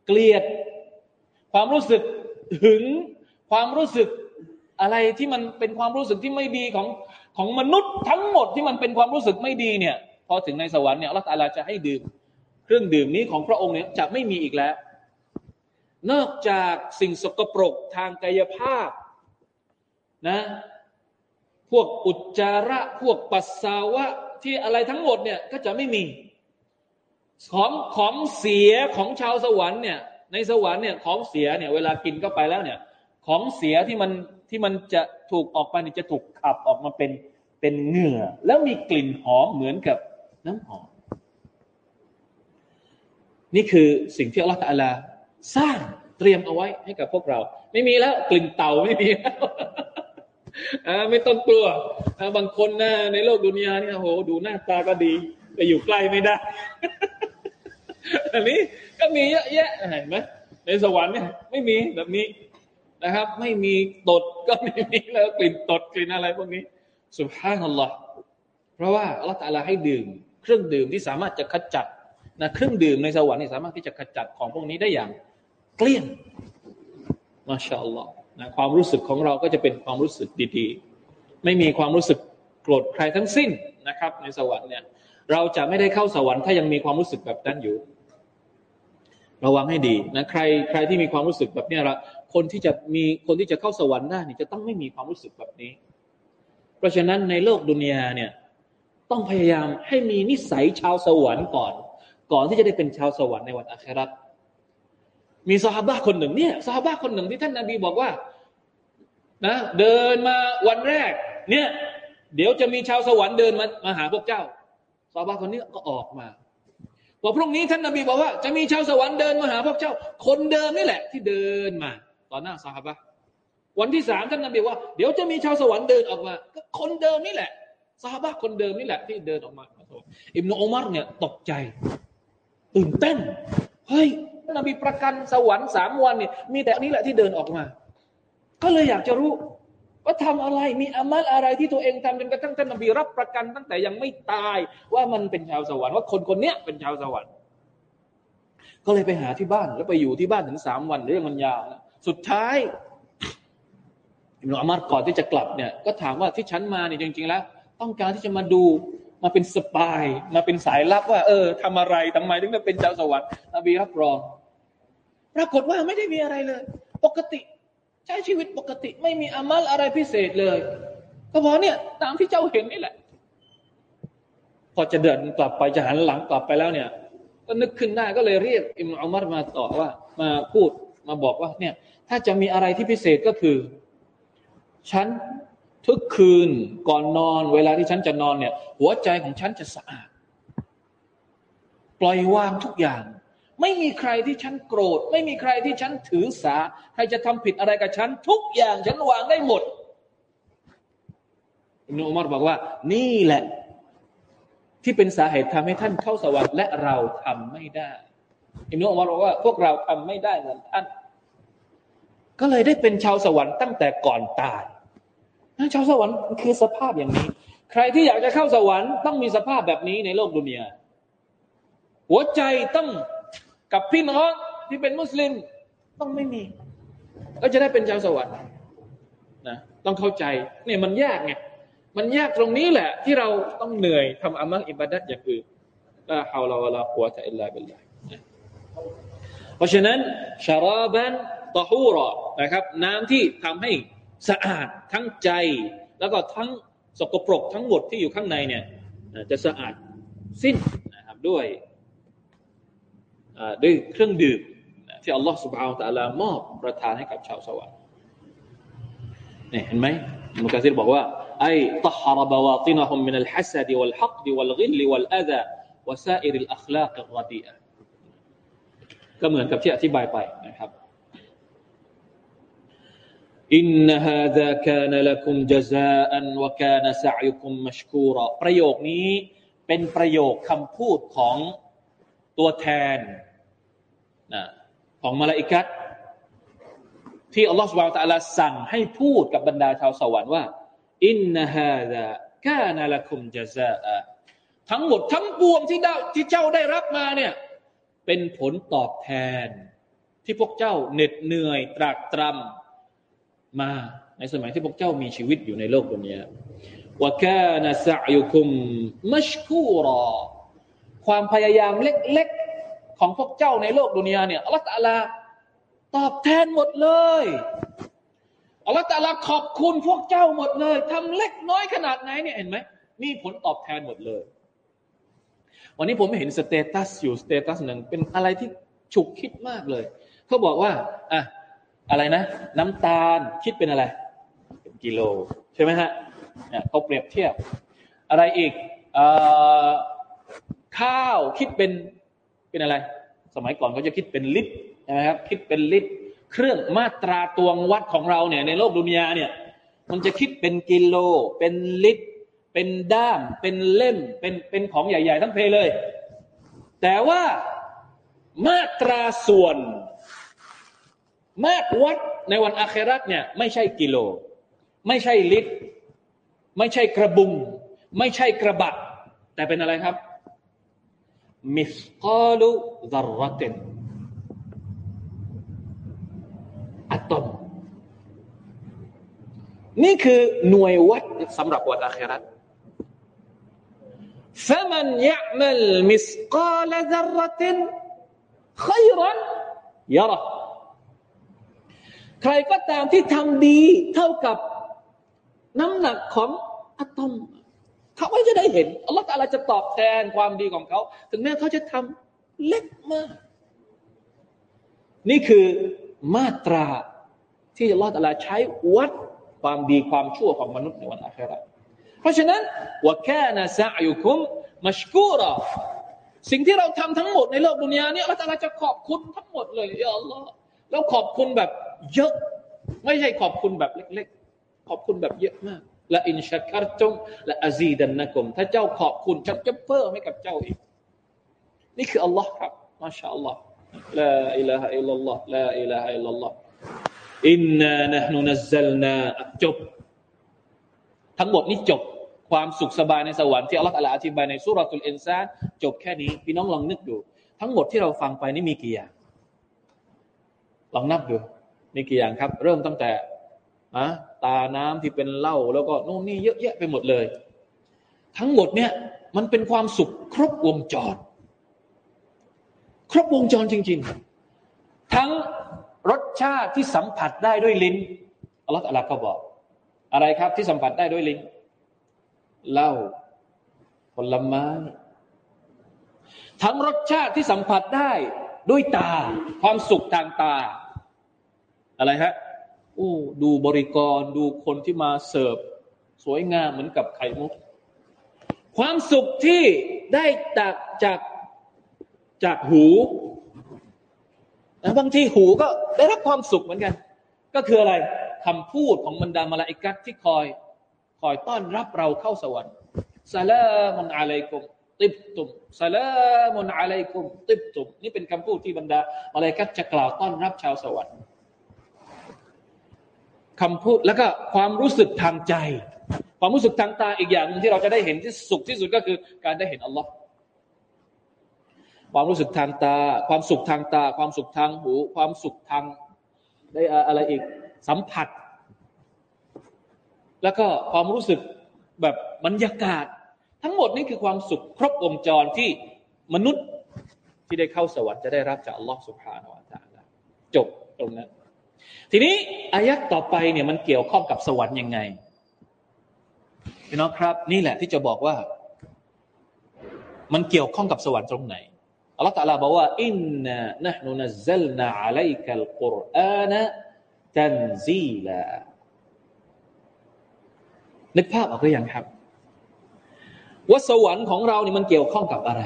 เกลียด ความรู้สึกหึง ความรู้สึกอะไรที่มันเป็นความรู้สึกที่ไม่ดีของ ของมนุษย์ทั้งหมดที่มันเป็นความรู้สึกไม่ดีเนี่ย พอถึงในสวรรค์เนี่ยอัลลอฮฺจะให้ดื่ม เครื่องดื่มนี้ของพระองค์เนี่ยจะไม่มีอีกแล้ว นอกจากสิ่งสกปรกทางกายภาพนะพวกอุจจาระพวกปัสสาวะที่อะไรทั้งหมดเนี่ยก็จะไม่มี ของของเสียของชาวสวรรค์เนี่ยในสวรรค์เนี่ยของเสียเนี่ยเวลากินเข้าไปแล้วเนี่ย ของเสียที่มัน ที่มันจะถูกออกไปนี่จะถูกขับออกมาเป็นเป็นเหงื่อ แล้วมีกลิ่นหอมเหมือนกับน้ำหอม นี่คือสิ่งที่อัลลอฮฺตะลาสร้างเตรียมเอาไว้ให้กับพวกเรา ไม่มีแล้วกลิ่นเต่าไม่มีแล้วไม่ต้องกลัวบางคนนะในโลกดุนยาเนี่ยโหดูหน้าตาก็ดี แต่อยู่ใกล้ไม่ได้ อันนี้ก็มีเยอะแยะเห็นไหมในสวรรค์เนี่ยไม่มีแบบนี้ นะครับ ไม่มีตดก็ไม่มีแล้วกลิ่นตดกลิ่นอะไรพวกนี้สุภาพนัลลอฮ์เพราะว่าอัลลอฮฺตะลาให้ดื่ม เครื่องดื่มที่สามารถจะขจัดนะเครื่องดื่มในสวรรค์นี่สามารถที่จะขจัดของพวกนี้ได้อย่าง เกลี้ยงมาชาอัลลอฮ์นะความรู้สึกของเราก็จะเป็นความรู้สึกดีๆ ไม่มีความรู้สึกโกรธใครทั้งสิ้นนะครับ ในสวรรค์เนี่ย เราจะไม่ได้เข้าสวรรค์ถ้ายังมีความรู้สึกแบบนั้นอยู่ ระวังให้ดีนะใครใครที่มีความรู้สึกแบบนี้ละ คนที่จะมีคนที่จะเข้าสวรรค์ได้นี่จะต้องไม่มีความรู้สึกแบบนี้ เพราะฉะนั้นในโลกดุนยาเนี่ยต้องพยายามให้มีนิสัยชาวสวรรค์ก่อน ก่อนที่จะได้เป็นชาวสวรรค์ในวันอาคราตมีสหบาคนหนึ่งเนี่ยสหบาคนหนึ่งที่ท่านนาบีบอกว่านะเดินมาวันแรก เนี่ย เดี๋ยวจะมีชาวสวรรค์เดินมามาหาพวกเจ้าสหบาคนนี้ก็ออกมาพอพรุ่งนี้ท่านนาบีบอกว่า จะมีชาวสวรรค์เดินมาหาพวกเจ้า คนเดิมนี่แหละ ที่เดินมา ต่อหน้าสหบาวันที่สามท่านนบีว่าเดี๋ยวจะมีชาวสวรรค์เดินออกมา ก็คนเดิมนี่แหละซาบะคนเดิมนี่แหละ ที่เดินออกมาอิบนุอุมัรเนี่ยตกใจ ตื่นเต้นเฮ้ยนบีประกันสวรรค์สามวันเนี่ยมีแต่นี้แหละที่เดินออกมา ก็เลยอยากจะรู้ว่าทำอะไรมีอามัลอะไรที่ตัวเองทำจนกระทั่งท่านนบีรับประกันตั้งแต่ยังไม่ตายว่ามันเป็นชาวสวรรค์ว่าคนคนนี้เป็นชาวสวรรค์ ก็เลยไปหาที่บ้านแล้วไปอยู่ที่บ้านถึงสามวันเรื่องมันยาว สุดท้ายอิบนุอุมัรก่อนที่จะกลับเนี่ย ก็ถามว่าที่ฉันมาเนี่ยจริง ๆ แล้ว ต้องการที่จะมาดูมาเป็นสปาย มาเป็นสายลับว่า เออทำอะไรทำไมถึงได้เป็นเจ้าสวรรค์นบีรับรอง ปรากฏว่าไม่ได้มีอะไรเลย ปกติ ใช้ชีวิตปกติ ไม่มีอามัลอะไรพิเศษเลย ก็บอกเนี่ย ตามที่เจ้าเห็นนี่แหละ พอจะเดินกลับไปจะหันหลังกลับไปแล้วเนี่ย ก็นึกขึ้นได้ก็เลยเรียกอิมอุมัรมาต่อว่า มาพูด มาบอกว่าเนี่ยถ้าจะมีอะไรที่พิเศษก็คือ ฉันทุกคืนก่อนนอน เวลาที่ฉันจะนอนเนี่ย หัวใจของฉันจะสะอาด ปล่อยวางทุกอย่าง ไม่มีใครที่ฉันโกรธ ไม่มีใครที่ฉันถือสา ใครจะทำผิดอะไรกับฉัน ทุกอย่างฉันวางได้หมดอินุอุมารบอกว่า นี่แหละ ที่เป็นสาเหตุทำให้ท่านเข้าสวรรค์และเราทำไม่ได้ อิมนุอมารบอกว่าพวกเราทำไม่ได้เหมือนท่าน ก็เลยได้เป็นชาวสวรรค์ตั้งแต่ก่อนตายชาวสวรรค์คือสภาพอย่างนี้ ใครที่อยากจะเข้าสวรรค์ต้องมีสภาพแบบนี้ในโลกดุนยาหัวใจต้องกับพี่น้องที่เป็นมุสลิมต้องไม่มี ก็จะได้เป็นชาวสวรรค์นะต้องเข้าใจเนี่ยมันยากไงมันยากตรงนี้แหละ ที่เราต้องเหนื่อยทำอามัลอิบาดัตอย่างอื่นลาฮาวลาวะลากุวะตะอิลลาบิลลา เพราะฉะนั้นชาราบันตะฮูรอนะครับ น้ำที่ทำให้สะอาดทั้งใจ แล้วก็ทั้งสกปรกทั้งหมดที่อยู่ข้างในเนี่ยจะสะอาดสิ้นนะครับด้วยด้วยเครื่องดื่มที่อัลลอฮฺสุบฮานตะลามอบประทานให้กับชาวสวรรค์เนี่ยเห็นไหมมุกาซิรบอกว่าไอ้ตหรบวาตินฮุมมินัลฮัสดวัลฮักดวัลกิลวัลอาดะวะซาอิริลอัคลากิรดีอะ ก็เหมือนกับที่อธิบายไปนะครับอินนฮาดะกานละคุมจซาอันวะกานสะยุคุมมัชคูรประโยคนี้เป็นประโยคคำพูดของตัวแทนนะของมาลาอิกัตที่อัลลอฮฺสุบไบร์ตะลาสั่งให้พูดกับบรรดาชาวสวรรค์ว่า อินนฮาดะกานละคุมจซาอทั้งหมดทั้งปวงที่ได้ที่เจ้าได้รับมาเนี่ย เป็นผลตอบแทน ที่พวกเจ้าเหน็ดเหนื่อยตรากตรำมาในสมัยที่พวกเจ้ามีชีวิตอยู่ในโลกนี้ว่าแค่นสะยุคุมมัชคูรอ ความพยายามเล็กๆ ของพวกเจ้าในโลกดุนยาเนี่ยอัลลอฮฺตะลาตอบแทนหมดเลยอัลลอฮฺตะลาขอบคุณพวกเจ้าหมดเลยทำเล็กน้อยขนาดไหนเนี่ยเห็นไหมมีผลตอบแทนหมดเลย วันนี้ผมไม่เห็นสเตตัสอยู่สเตตัสหนึ่งเป็นอะไรที่ฉุกคิดมากเลยเขาบอกว่าอะอะไรนะ น้ำตาลคิดเป็นอะไร เป็นกิโล ใช่ไหมฮะเขาเปรียบเทียบ อะไรอีกอข้าวคิดเป็นเป็นอะไร สมัยก่อนเขาจะคิดเป็นลิตรใช่ไหมครับคิดเป็นลิตร เครื่องมาตราตวงวัดของเราเนี่ยในโลกดุนยาเนี่ยมันจะคิดเป็นกิโล เป็นลิตร เป็นด้าม เป็นเล่ม เป็นเป็นของใหญ่ ๆ ทั้งเพเลย แต่ว่ามาตราส่วน มากวัดในวันอาคราตเนี่ยไม่ใช่กิโล ไม่ใช่ลิตร ไม่ใช่กระบุง ไม่ใช่กระบะ แต่เป็นอะไรครับ มิสกาลุดารเตนอะตอมนี่คือหน่วยวัดสำหรับวันอาคราต فمن يعمل مثقال ذرة خيرا يره ใครก็ตามที่ทำดีเท่ากับน้ำหนักของอะตอมเขาไม่จะได้เห็นอัลลอฮฺอะไรจะตอบแทนความดีของเขา ถึงแม้เขาจะทำเล็กมาก นี่คือมาตราที่อัลลอฮฺอะไรใช้วัดความดีความชั่วของมนุษย์ในวันอาครา เพราะฉะนั้นว่าแค่นะซายุคุมمشكوراสิ่งที่เราทำทั้งหมดในโลกดุนยานี้อัลลอฮฺจะขอบคุณทั้งหมดเลยอัลลอฮฺแล้วขอบคุณแบบเยอะ ไม่ใช่ขอบคุณแบบเล็ก ๆ ขอบคุณแบบเยอะมากلئن شكرتم لأزيدنكمถ้าเจ้าขอบคุณฉันจะเพิ่มให้กับเจ้าอีก นี่คืออัลลอฮ์ครับما شاء الله لا إله إلا الله لا إله إلا الله إنا نحن نزلناจบ ทั้งหมดนี้จบ ความสุขสบายในสวรรค์ที่อัลลอฮฺอธิบายในสุรทูลอินซานจบแค่นี้ พี่น้องลองนึกดู ทั้งหมดที่เราฟังไปนี่มีกี่อย่าง ลองนับดูมีกี่อย่างครับ เริ่มตั้งแต่อะตาน้ำที่เป็นเหล้าแล้วก็นู่นนี่เยอะแยะไปหมดเลย ทั้งหมดเนี่ย มันเป็นความสุขครบวงจร ครบวงจรจริง ๆ ทั้งรสชาติที่สัมผัสได้ด้วยลิ้นอัลลอฮฺอัลลอฮก็บอก อะไรครับที่สัมผัสได้ด้วยลิ้น เหล้าผลไม้ ทั้งรสชาติที่สัมผัสได้ด้วยตา ความสุขทางตา อะไรฮะโอ้ดูบริกรดูคนที่มาเสิร์ฟ สวยงามเหมือนกับไข่มุก ความสุขที่ได้จากจากจากหูบางทีหูก็ได้รับความสุขเหมือนกัน ก็คืออะไรคำพูดของบรรดามาลาอิกัดที่คอย อยต้อนรับเราเข้าสวรรค์ซาลามุนอะลัยกุมติบตุมซาลามุนอะลัยกุมติบตุมนี่เป็นคำพูดที่บรรดามาลาอิกัจะกล่าวต้อนรับชาวสวรรค์คำพูดแล้วก็ความรู้สึกทางใจ ความรู้สึกทางตาอีกอย่างนึงที่เราจะได้เห็นที่สุขที่สุดก็คือการได้เห็นอัลลอฮ์ความรู้สึกทางตา ความสุขทางตา ความสุขทางหู ความสุขทางได้อะไรอีกสัมผัส แล้วก็ความรู้สึกแบบบรรยากาศ ทั้งหมดนี่คือความสุขครบวงจรที่มนุษย์ที่ได้เข้าสวรรค์จะได้รับจากอัลลอฮ์สุบฮานาวะตาลาจบตรงนั้น ทีนี้อายักต่อไปเนี่ยมันเกี่ยวข้องกับสวรรค์ยังไงพี่น้องครับ นี่แหละที่จะบอกว่า มันเกี่ยวข้องกับสวรรค์ตรงไหนอัลลอฮฺตาลาบอกว่าอินนะนะนุนัซลนาอะลัยกัลกุรอานะตันซีลา นึกภาพออกหรือยังครับว่าสวรรค์ของเรานี่มันเกี่ยวข้องกับอะไร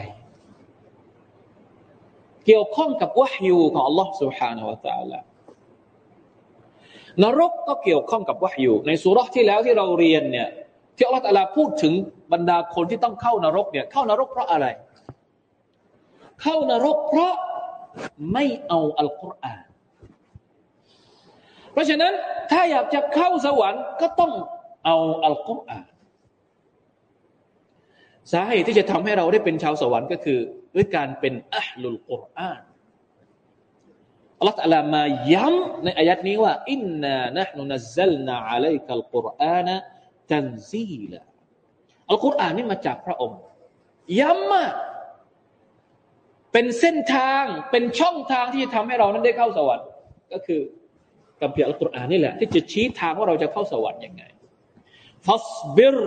เกี่ยวข้องกับวะฮยูของ Allah سبحانه และ تعالى นรกก็เกี่ยวข้องกับวะฮยูในสุรษที่แล้วที่เราเรียนเนี่ยที่อัลลอฮฺตาลาพูดถึงบรรดาคนที่ต้องเข้านรกเนี่ยเข้านรกเพราะอะไรเข้านรกเพราะไม่เอาอัลกุรอาน เพราะฉะนั้นถ้าอยากจะเข้าสวรรค์ก็ต้อง เอาอัลกุรอานสาเหตุที่จะทำให้เราได้เป็นชาวสวรรค์ก็คือ ด้วยการเป็นอัลลุลกุรอานอัลลอฮฺตะลามาย้ำในอายัดนี้ว่าอินนานะฮ์นุนัซลนาอะลัยกัลกุรอานะตันซีลอัลกุรอานนี่มาจากพระองค์ ย้ำมากเป็นเส้นทางเป็นช่องทางที่จะทำให้เรานั้นได้เข้าสวรรค์ ก็คือกับเพียอัลกุรอานนี่แหละ ที่จะชี้ทางว่าเราจะเข้าสวรรค์ยังไง ฟัสบิร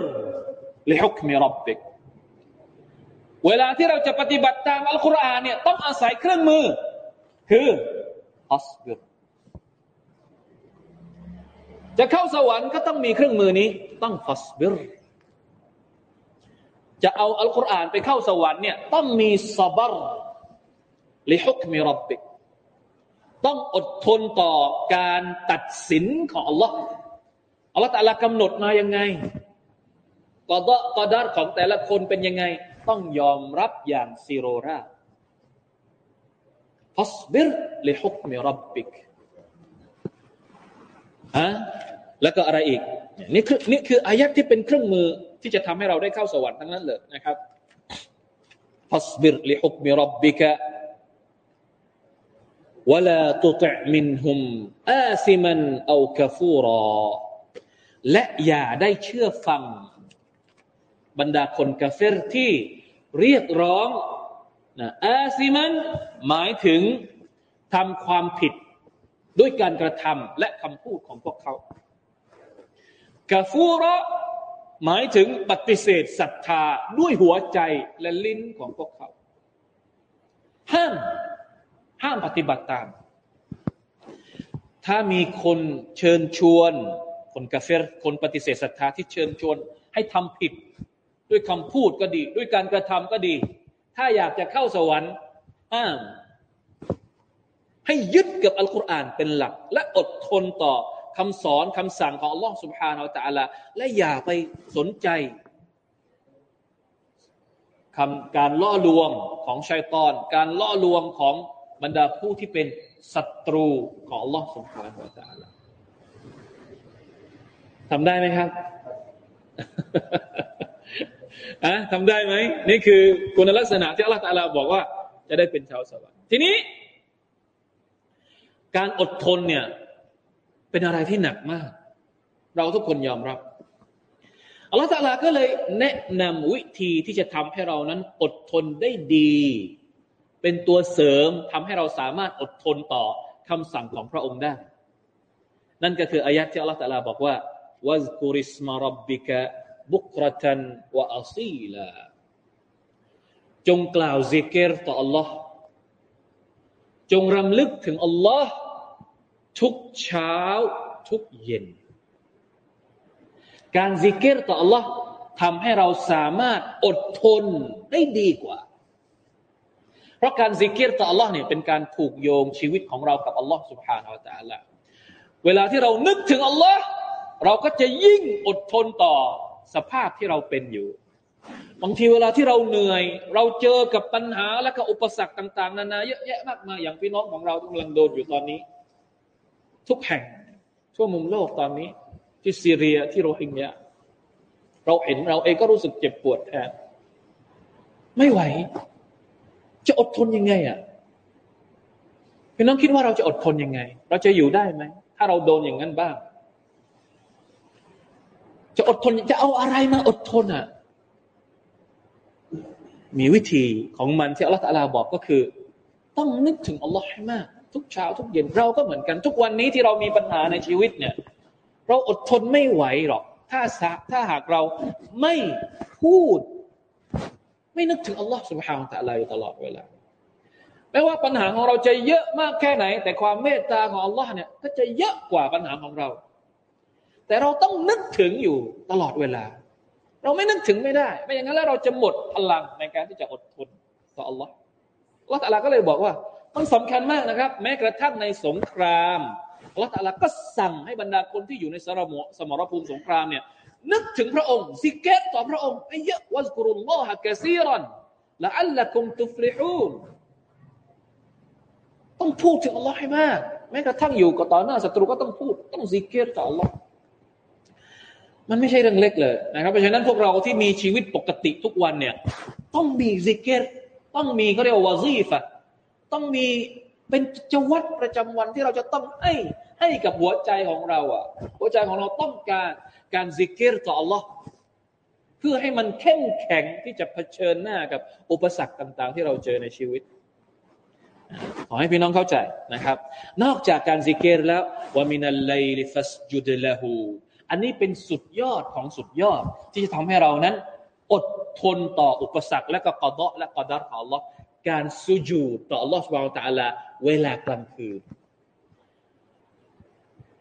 ลิฮุกมิรับบิกเวลาที่เราจะปฏิบัติตามอัลกุรอานเนี่ยต้องอาศัยเครื่องมือ คือฟัสบิรจะเข้าสวรรค์ก็ต้องมีเครื่องมือนี้ ต้องฟัสบิรจะเอาอัลกุรอานไปเข้าสวรรค์เนี่ยต้องมีซับรลิฮุกมิรับบิกต้องอดทนต่อการตัดสินของ Allah อัลลอฮฺแต่ละกำหนดมายังไงกอดกอดารของแต่ละคนเป็นยังไง ต้องยอมรับอย่างซีโรราฟัสบิรลิฮุกมิรับบิกฮะแล้วก็อะไรอีก นี่คือนี่คืออายัดที่เป็นเครื่องมือที่จะทำให้เราได้เข้าสวรรค์ทั้งนั้นเลยนะครับฟัสบิรลิฮุกมิรับบิกะ ولا تطع منهم آثما أو كفورا และอย่าได้เชื่อฟัง บรรดาคนกาเฟรที่เรียกร้องนะอาซิมันหมายถึงทำความผิดด้วยการกระทำและคำพูดของพวกเขากาฟูระหมายถึงปฏิเสธศรัทธาด้วยหัวใจและลิ้นของพวกเขา ห้ามห้ามปฏิบัติตาม ถ้ามีคนเชิญชวน คนกาเฟรคนปฏิเสธศรัทธาที่เชิญชวนให้ทำผิด ด้วยคำพูดก็ดี ด้วยการกระทำก็ดี ถ้าอยากจะเข้าสวรรค์อ้างให้ยึดกับอัลกุรอานเป็นหลัก และอดทนต่อคำสอนคำสั่งของอัลลอฮ์สุบฮานาอัตะลาและอย่าไปสนใจคำการล่อลวงของชัยตอน การล่อลวงของบรรดาผู้ที่เป็นศัตรูของอัลลอฮ์สุบฮานาอัตะลา ทำได้ไหมครับอะทำได้ไหมนี่คือคุณลักษณะที่อัลลอฮฺตาลาบอกว่า จะได้เป็นชาวสวรรค์ทีนี้ การอดทนเนี่ย เป็นอะไรที่หนักมาก เราทุกคนยอมรับอัลลอฮฺตาลาก็เลยแนะนำวิธีที่จะทำให้เรานั้น อดทนได้ดี เป็นตัวเสริมทำให้เราสามารถอดทนต่อคำสั่งของพระองค์ได้ นั่นก็คืออายัดที่อัลลอฮฺตะลาบอกว่า วัซกุริสมารับบิกะบุกรตันวะอัซีลาจงกล่าวซิกเกตต่อ Allah จงรำลึกถึง Allah ทุกเช้าทุกเย็น การซิกเกตต่อ Allah ทำให้เราสามารถอดทนได้ดีกว่า เพราะการซิกเกตต่อ Allah เนี่ยเป็นการผูกโยงชีวิตของเรากับ Allah سبحانه และ تعالى เวลาที่เรานึกถึง Allah เราก็จะยิ่งอดทนต่อสภาพที่เราเป็นอยู่ บางทีเวลาที่เราเหนื่อย เราเจอกับปัญหาและก็อุปสรรคต่าง ๆ นานาเยอะแยะมากมายอย่างพี่น้องของเราที่กำลังโดนอยู่ตอนนี้ ทุกแห่งทั่วมุมโลกตอนนี้ ที่ซีเรียที่โรฮิงญาเราเห็นเราเองก็รู้สึกเจ็บปวดแทนไม่ไหว จะอดทนยังไงอะพี่น้องคิดว่าเราจะอดทนยังไง เราจะอยู่ได้ไหม ถ้าเราโดนอย่างนั้นบ้าง จะอดทนจะเอาอะไรมาอดทนอะ มีวิธีของมันที่อัลลอฮฺตะลาบอกก็คือ ต้องนึกถึงอัลลอฮ์ให้มาก ทุกเช้าทุกเย็นเราก็เหมือนกัน ทุกวันนี้ที่เรามีปัญหาในชีวิตเนี่ย เราอดทนไม่ไหวหรอก ถ้าถ้าหากเราไม่พูด ไม่นึกถึงอัลลอฮ์สุบฮานตะลาอยู่ตลอดเวลาแม้ว่าปัญหาของเราจะเยอะมากแค่ไหน แต่ความเมตตาของอัลลอฮ์เนี่ยก็จะเยอะกว่าปัญหาของเรา แต่เราต้องนึกถึงอยู่ตลอดเวลา เราไม่นึกถึงไม่ได้ ไม่อย่างนั้นแล้วเราจะหมดพลังในการที่จะอดทนต่ออัลลอฮ์อัลลอฮ์ตะลาก็เลยบอกว่า มันสำคัญมากนะครับ แม้กระทั่งในสงครามอัลลอฮ์ตะลาก็สั่งให้บรรดาคนที่อยู่ในสรมสมรภูมิสงครามเนี่ยนึกถึงพระองค์ซิกิรต่อพระองค์ให้เยอะواذكروا الله كثيرا لعلكم تفلحونต้องพูดถึงอัลลอฮ์ให้มากแม้กระทั่งอยู่กับต่อหน้าศัตรูก็ต้องพูด ต้องซิกิรต่ออัลลอฮ์ มันไม่ใช่เรื่องเล็กเลยนะครับ เพราะฉะนั้นพวกเราที่มีชีวิตปกติทุกวันเนี่ย ต้องมีซิกิรต้องมีเขาเรียกว่าوظيفةต้องมีเป็นจวัตประจำวันที่เราจะต้องให้ให้กับหัวใจของเราอะ หัวใจของเราต้องการการซิกเกตต่อ Allah เพื่อให้มันเข้มแข็งที่จะเผชิญหน้ากับอุปสรรคต่าง ๆ ที่เราเจอในชีวิตขอให้พี่น้องเข้าใจนะครับ นอกจากการซิกเกตแล้ววามินัลไลลิฟัสจุดละหู อันนี้เป็นสุดยอดของสุดยอด ที่จะทำให้เรานั้น อดทนต่ออุปสรรคและก็กอดะและกอดัรของ Allah การสุญูต่อ Allah s u b h a n a h u Taala เวลากลางคืน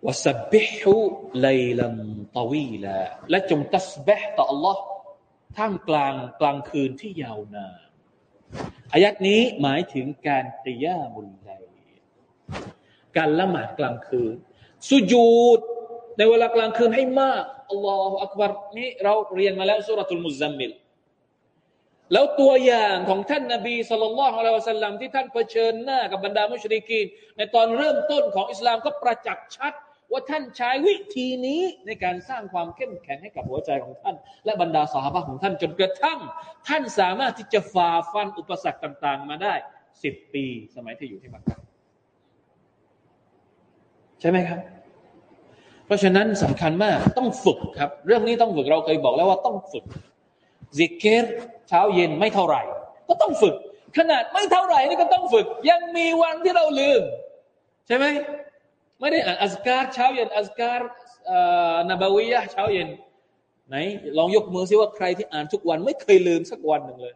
วสับบิฮุไลลันตวีละและจงตัสบห์ต่อ Allah ท่ามกลางกลางคืนที่ยาวนานอายัดนี้หมายถึงการตียามุลไลการละหมาดกลางคืน สุญูด ในเวลากลางคืนให้มากอัลลอฮฺอักบารนี่เราเรียนมาแล้วสุรทูลมุซัมมิลแล้วตัวอย่างของท่านนบีสุลต่านละฮ์อะลัยวะสัลลัมที่ท่านเผชิญหน้ากับบรรดามุชริกีนในตอนเริ่มต้นของอิสลามก็ประจักษ์ชัด ว่าท่านใช้วิธีนี้ในการสร้างความเข้มแข็งให้กับหัวใจของท่าน และบรรดาสหายของท่านจนกระทั่ง ท่านสามารถที่จะฝ่าฟันอุปสรรคต่าง ๆ มาได้สิบปีสมัยที่อยู่ที่มักกะใช่ไหมครับ ราะฉะนั้นสำคัญมากต้องฝึกครับ เรื่องนี้ต้องฝึกเราเคยบอกแล้วว่าต้องฝึกซิกเกตเช้าเย็นไม่เท่าไหร่ ก็ต้องฝึก ขนาดไม่เท่าไหร่นี่ก็ต้องฝึก ยังมีวันที่เราลืม ใช่ไหมไม่ได้อ่านอัสการเช้าเย็นอัสการนาบาวียะเช้าเย็นไหนลองยกมือซิว่าใครที่อ่านทุกวันไม่เคยลืมสักวันหนึ่งเลย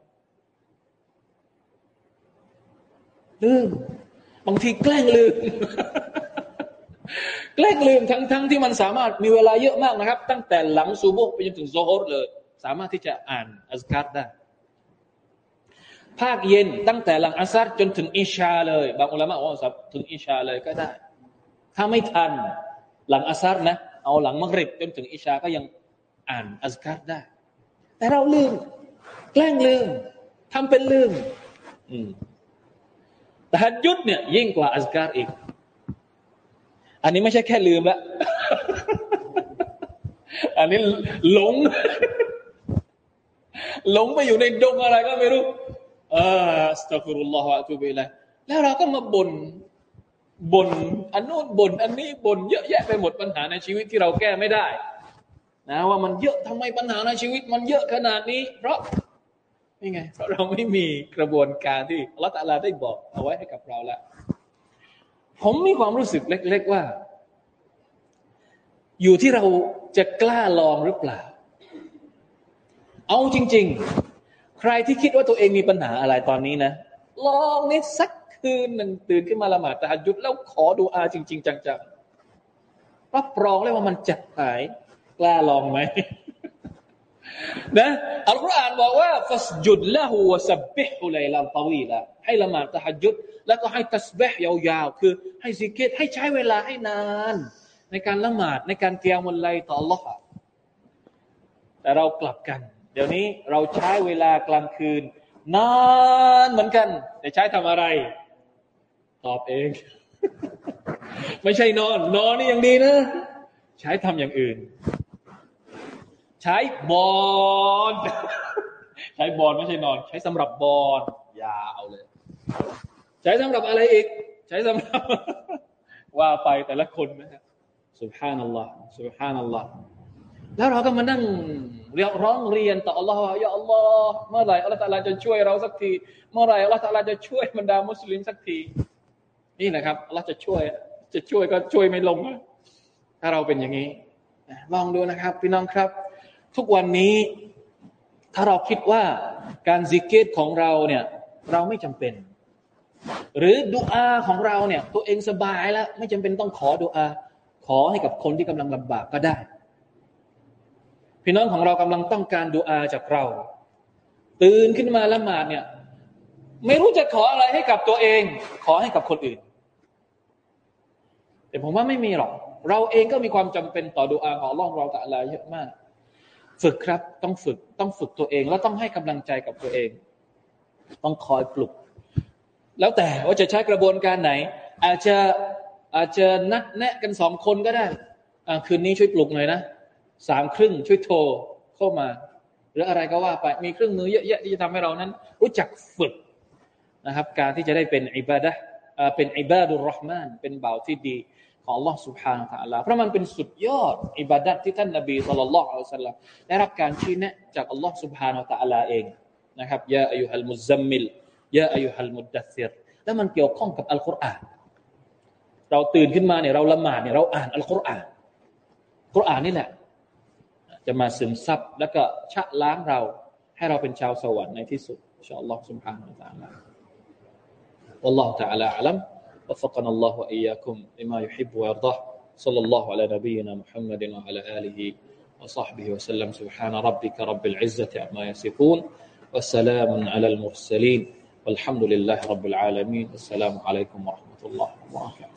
ลืมบางทีแกล้งลืม แกล้งลืมทั้งทั้งที่มันสามารถมีเวลาเยอะมากนะครับ ตั้งแต่หลังซูบุกไปจนถึงโซฮอร์เลย สามารถที่จะอ่านอัสกัดได้ ภาคเย็นตั้งแต่หลังอัสซัดจนถึงอิชาเลย บางอุลามะบอกว่าถึงอิชาเลยก็ได้ ถ้าไม่ทันหลังอัสซัดนะเอาหลังมักริบจนถึงอิชาก็ยังอ่านอัสกัดได้ แต่เราลืม แกล้งลืมทำเป็นลืม อืมแต่ฮัดยุดเนี่ยยิ่งกว่าอัสการอีก อันนี้ไม่ใช่แค่ลืมละอันนี้หลง หลงไปอยู่ในดงอะไรก็ไม่รู้อ่าสตัฟุรุลลอฮฺอะตุบิลัยแล้วเราก็มาบน่นบ่นอันนู้นบ่นอันนี้บ่นเยอะแยะไปหมดปัญหาในชีวิตที่เราแก้ไม่ได้ นะว่ามันเยอะทำไมปัญหาในชีวิต มันเยอะขนาดนี้ เพราะนี่ไงเพราะเราไม่มีกระบวนการที่อัลลอฮฺตะลาได้บอกเอาไว้ให้กับเราแล้ว ผมมีความรู้สึกเล็ก ๆว่า อยู่ที่เราจะกล้าลองหรือเปล่า เอาจริง ๆ ใครที่คิดว่าตัวเองมีปัญหาอะไรตอนนี้นะ ลองนิดสักคืนหนึ่งตื่นขึ้นมาละหมาดตะหยุดแล้วขอดูอาจริง ๆ จังๆรับรองเลยว่ามันจะหาย กล้าลองไหม นะอัลกุรอานบอกว่าฟัสจุดละหูวสับบิฮุไลลันตวีละให้ละหมาดตะฮัจุดแล้วก็ให้ตัสบิฮยาวๆ คือให้สิกเกตให้ใช้เวลาให้นาน ในการละหมาดในการเกียมุลไลต่อ Allah แต่เรากลับกัน เดี๋ยวนี้เราใช้เวลากลางคืน นานเหมือนกัน แต่ใช้ทำอะไร ตอบเอง ไม่ใช่นอน นอนนี่ยังดีนะ ใช้ทำอย่างอื่น ใช้บอลใช้บอลไม่ใช่นอน ใช้สำหรับบอลยาวเลย ใช้สำหรับอะไรอีก ใช้สำหรับ ว่าไปแต่ละคนนะครับสุบฮานัลลอฮ์สุบฮานัลลอฮ์แล้วเราก็มานั่งเรียกร้องเรียนต่ออัลลอฮ์ว่าอย่าอัลลอฮ์เมื่อไหร่อัลลอฮ์ตาลาจะช่วยเราสักที เมื่อไหร่อัลลอฮ์ตาลาจะช่วยบรรดามุสลิมสักที นี่นะครับอัลลอฮ์จะช่วย จะช่วยก็ช่วยไม่ลงถ้าเราเป็นอย่างนี้ลองดูนะครับ พี่น้องครับ ทุกวันนี้ถ้าเราคิดว่าการซิกเกตของเราเนี่ย เราไม่จำเป็น หรือดุอาของเราเนี่ย ตัวเองสบายแล้ว ไม่จำเป็นต้องขอดุอา ขอให้กับคนที่กำลังลำบากก็ได้ พี่น้องของเรากำลังต้องการดุอาจากเรา ตื่นขึ้นมาละหมาดเนี่ย ไม่รู้จะขออะไรให้กับตัวเอง ขอให้กับคนอื่น แต่ผมว่าไม่มีหรอก เราเองก็มีความจำเป็นต่อดุอาของล่องเราตะลาเยอะมาก ฝึกครับ ต้องฝึกต้องฝึกตัวเอง แล้วต้องให้กำลังใจกับตัวเอง ต้องคอยปลุก แล้วแต่ว่าจะใช้กระบวนการไหน อาจจะอาจจะนัดแนะกันสองคนก็ได้คืนนี้ช่วยปลุกหน่อยนะสามครึ่งช่วยโทรเข้ามา หรืออะไรก็ว่าไปมีเครื่องมือเยอะแยะที่จะทำให้เรานั้น รู้จักฝึกนะครับ การที่จะได้เป็นอิบาดะเป็นอิบาดุลรห์มานเป็นบ่าวที่ดี ของ Allah سبحانه และ تعالى เพราะมันเป็นสุดยอดอิบาดัตที่ท่านนบีสุลต่านละอัลสลัมได้รับการชี้แนะจาก Allah سبحانه และ تعالى เองนะครับยาอายุฮัลมุซัมมิลยาอายุฮัลมุดดัซิรแล้วมันเกี่ยวข้องกับอัลกุรอานเราตื่นขึ้นมาเนี่ยเราละหมาดเนี่ยเราอ่านอัลกุรอานกุรอานนี่แหละ จะมาซึมซับแล้วก็ชะล้างเรา ให้เราเป็นชาวสวรรค์ในที่สุดอินชาอัลลอฮ์ سبحانه และ تعالى والله تعالى أعلم وفقنا الله وإياكم لما يحب ويرضاه. صلى الله على نبينا محمد وعلى آله وصحبه وسلم. سبحان ربك رب العزة عما يصفون وسلام على المرسلين. والحمد لله رب العالمين. السلام عليكم ورحمة الله وبركاته.